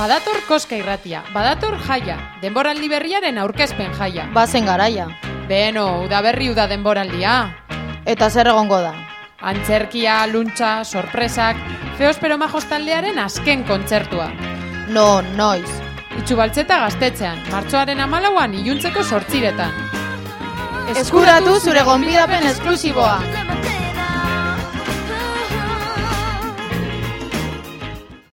Badator koska irratia, badator jaia, denboraldi berriaren aurkezpen jaia. Bazen garaia. Beno, udaberri uda denboraldia. Eta zer egongo da? Antzerkia, luntza, sorpresak, feospero majos taldearen azken kontzertua. No, noiz. Itxubaltzeta gaztetzean, martxoaren amalauan iluntzeko sortziretan. Eskuratu zure gonbidapen esklusiboa.